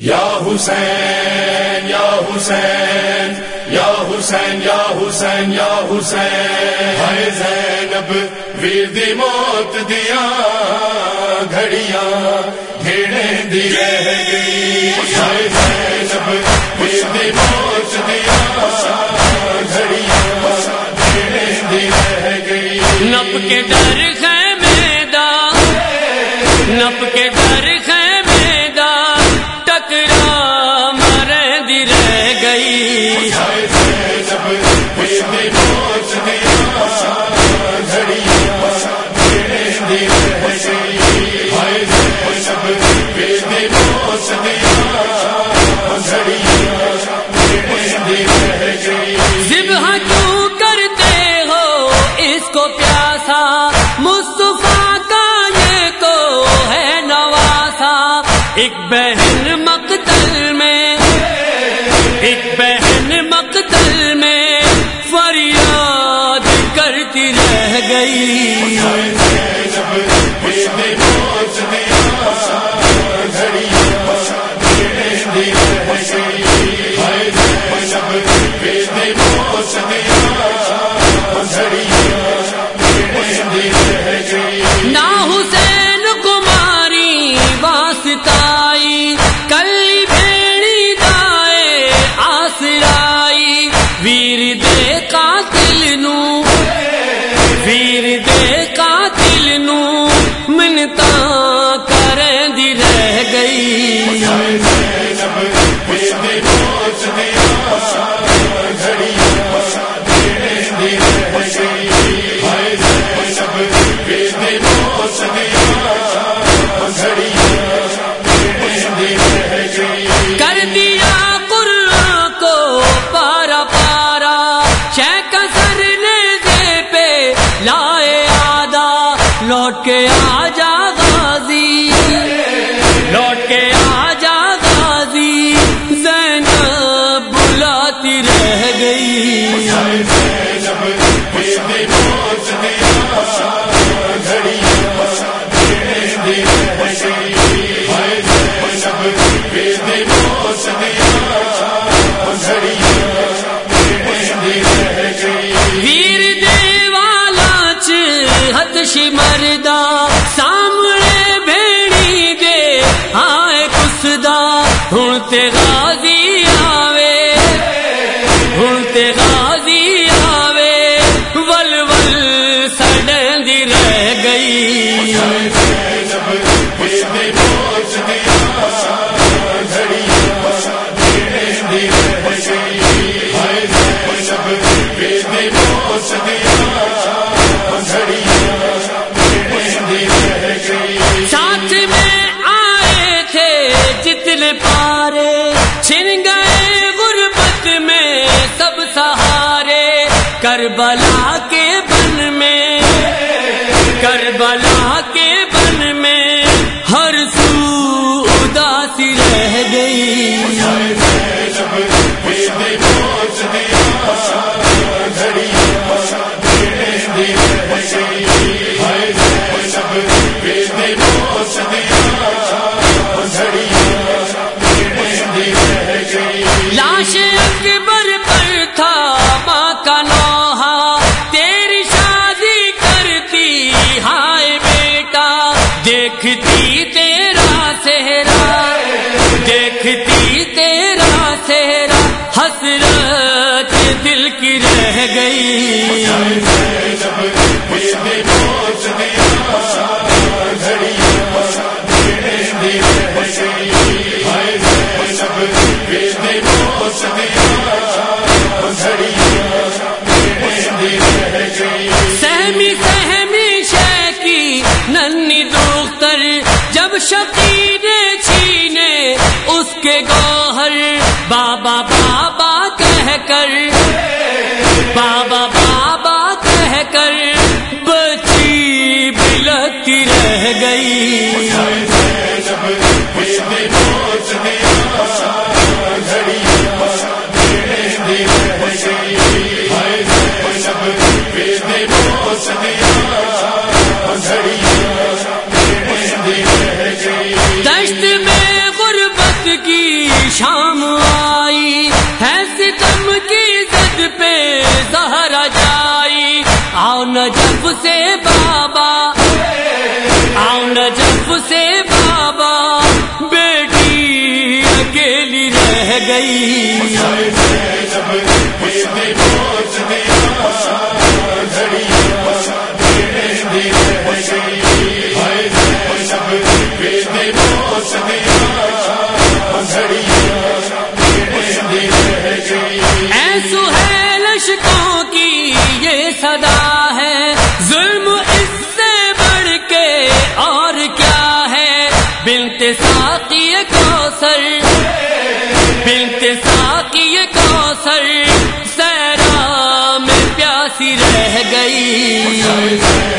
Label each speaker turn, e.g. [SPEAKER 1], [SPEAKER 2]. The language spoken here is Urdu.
[SPEAKER 1] یا حسین یا حسین یا حسین یا حسین یا حسین۔ ہے زینب، ویر دی موت دیا گھڑیاں گھیڑے دی رہ گئی ہے زینب، ویر دی موت دیا گھڑیاں گھیڑے دی رہ گئی
[SPEAKER 2] نپ کے ڈر خیمے دا، نپ کے ایک بہن مقتل میں ایک بہن لوٹ کے آ جا غازی لوٹ کے آ جا غازی زینب بلاتی رہ گئی۔ دا ہوں تیرا کربلا سہمی سہمی شہ کی ننی دوختر جب شکیر چھینے اس کے گوہر، بابا بابا کہہ کر بابا بابا کہہ کر بچی بلتی رہ گئی۔ آؤ نجف سے بابا آؤ نجف سے بابا بیٹی اکیلی رہ گئی۔ سب ساقی کوثر بنت ساقی کوثر سیرا میں پیاسی رہ گئی۔